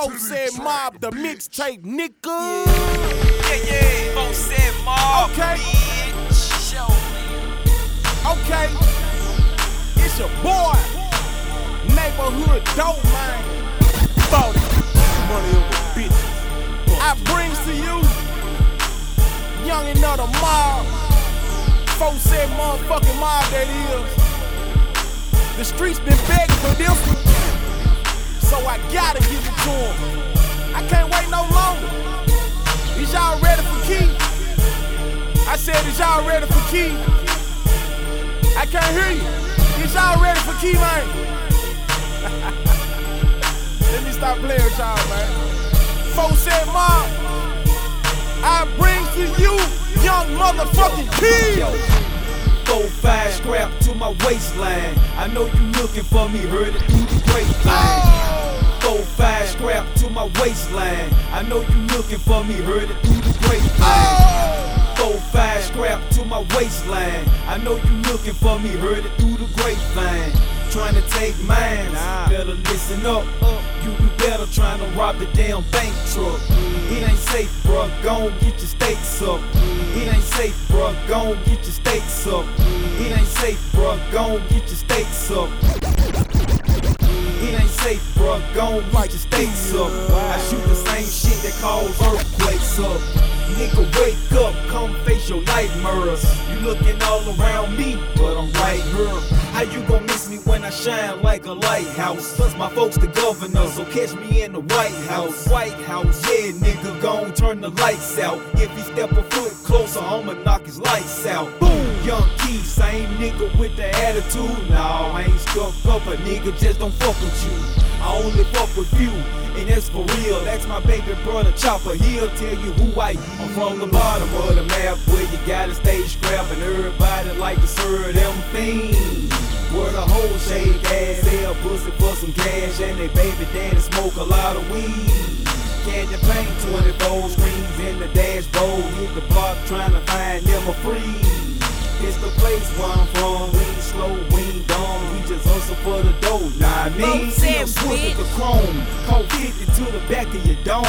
Folks said mob the mixtape, nigga. Yeah, yeah. Folks said mob. Okay. Show. Okay, it's your boy, neighborhood dope man. Bought it. Money over bitch. I brings to you, young and the mob. Folks said motherfucking mob that is. The streets been begging for this one, so I gotta give it to him. I can't wait no longer. Is y'all ready for key? I said, is y'all ready for key? I can't hear you. Is y'all ready for key, man? Let me stop playing with y'all, man. Folks said, Mom, I bring to you young motherfucking key. Four five scrap to my waistline. I know you looking for me, heard it through the grapevine. Four five scrap to my waistline. I know you looking for me, heard it through the grapevine. Four five scrap to my waistline. I know you looking for me, heard it through the grapevine. Trying to take mine, better listen up. You do better trying to rob the damn bank truck. It ain't safe, bruh. Gon' get your stakes up. It ain't safe, bruh. Gon' get your stakes up. It ain't safe, bruh. Gon' get your stakes up. Safe, bruh. Gon' get your stakes up. I shoot the same shit that cause earthquakes up. Nigga, wake up, come face your nightmares. You looking all around me, but I'm right here. How you gon' miss me when I shine like a lighthouse? Plus my folks the governor, so catch me in the White House. White House, yeah, nigga, gon' turn the lights out. If he step a foot closer, I'ma knock his lights out. Boom, young same nigga with the attitude. Nah, I ain't stuck up, a nigga just don't fuck with you. I only fuck with you, and that's for real. That's my baby brother Chopper. He'll tell you who I am. I'm from the bottom of the map where you gotta stay scrapping. Everybody like to serve them things. Where the whole shake ass, sell pussy for some cash, and they baby daddy smoke a lot of weed. Candy paint 24 screens in the dashboard. Hit the block trying to find them a free. It's the place where I'm for the dough. Nah, I mean, see, I'm swift the chrome. Call 50 to the back of your dome.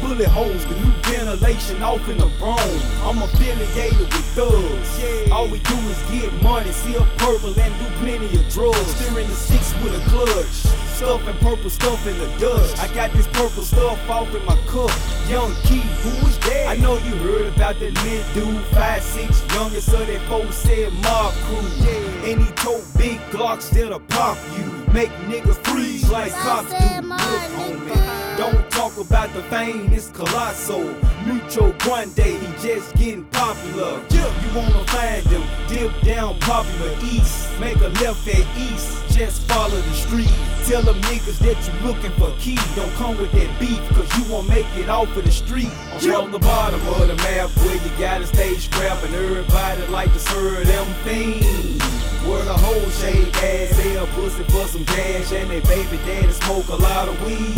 Bullet holes, the new ventilation off in the room. I'm affiliated with thugs. All we do is get money, see a purple and do plenty of drugs. Steering the six with a clutch. Stuff and purple stuff in the dust. I got this purple stuff off in my cup. Young Key, who is that? I know you heard about that lit dude, five six, youngest of that four said mob crew. Yeah. And he told big Glocks that'll pop you. Make niggas freeze like cops do. Look, homie, don't talk about the fame, it's colossal. Mucho Grande, he just getting popular. Yeah, you wanna find him, dip down popular east. Make a left at east, just follow the street. Tell them niggas that you looking for key. Don't come with that beef, cause you won't make it off of the street. I'm from the bottom of the map where you gotta stay scrapping. Everybody like to serve them things. Where the whole shake ass sell pussy for some cash and they baby daddy smoke a lot of weed.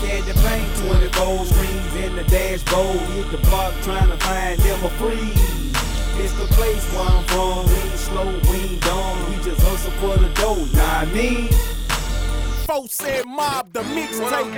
Candy paint 24 screens in the dashboard. Hit the block trying to find them a free. It's the place where I'm from. We ain't slow, for the dough. Nah, I mean. Folks said mob the mixtape,